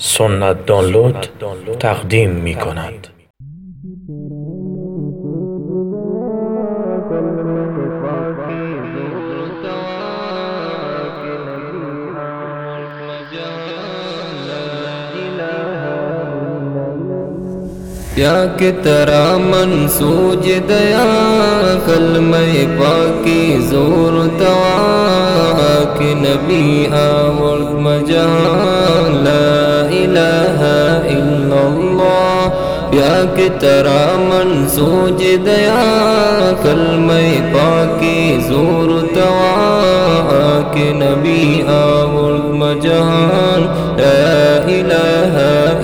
سنت دانلود تقدیم می کند. یا کہ ترا منسوج دیا کلمہ پاکی زور دعا کہ نبی آور مجان اللہ یا کہ ترا منسوج دیا، کلمہ پاکی زور دعا کہ نبی آور مجان لا الہ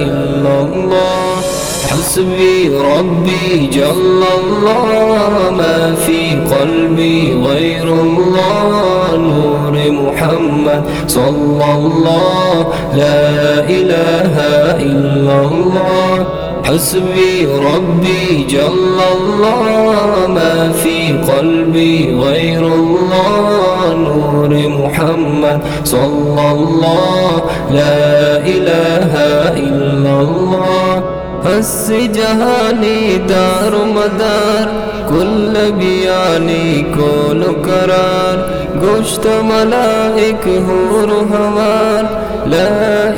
الا اللہ حسبي ربي جل الله ما في قلبي غير الله نور محمد صلى الله لا إله إلا الله حسبي ربي جل الله ما في قلبي غير الله نور محمد صلى الله لا إله إلا الله ہس جہانی دار مدار کل بیانی کول قرار گوشت ملائک حور ہمار لا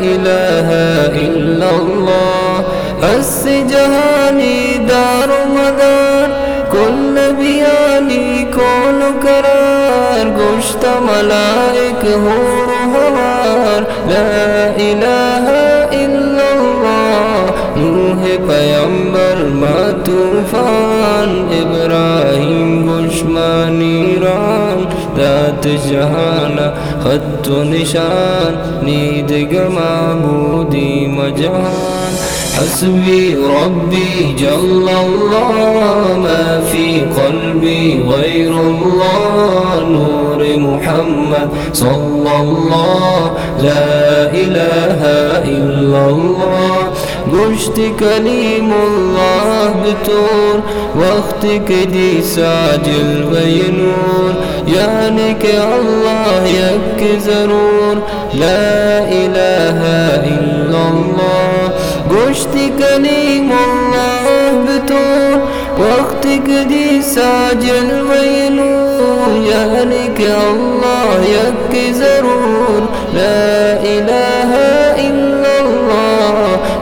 الہ الا اللہ ہس جہانی دار مدار، کل بیانی کول قرار گوشت ملائک حور ہمار لا الہ الا اللہ، نوح پیمبر ما طوفان ابراہیم گشمانی ران۔ ذات جہانا خط و نشان نید معبودی مجان. حسبي ربي جل الله ما في قلبي غير الله نور محمد صلى الله لا إله إلا الله گشت کلیم اللہ بطور، وقت کے دی ساجل وینور یعنی کہ اللہ یک ضرور۔ لا الہ الا اللہ گشت کلیم اللہ بطور، وقت کے دی ساجل وینور یعنی کہ اللہ یک ضرور۔ لا الہ الا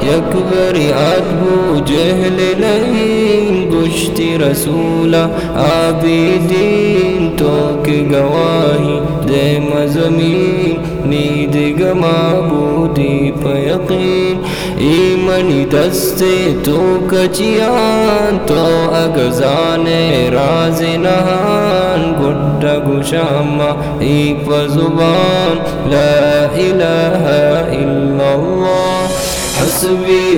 اللہ یکبر ابو جہل نہیں گشتی رسول عابدین تو کہ گواہی دے مزمین نید گمابودی پیقین ایمنی دستے تو کچیان، تو اگزان راز نہان گڈا گشاما ایک زبان، لا الہ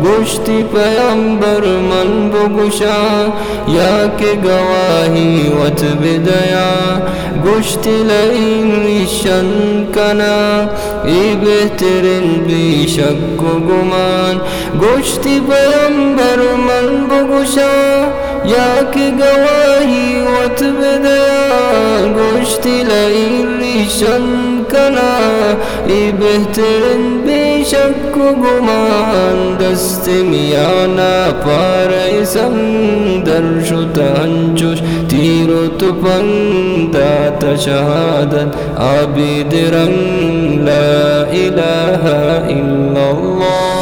گشتی پیمبر من بگشا، یا کہ گواہی وت بدیا۔ گشتی لئین شن کنا، ای بہترین بی شک و گمان۔ گشتی پیمبر من بگشا، یا کہ گواہی وت بدیا۔ گشتی لئین شن کنا، ای بہترین بی شک و گمان دست میانا پار سندر شتانچوش تیرو تپندات شہادت عابد رنگ لا الہ الا اللہ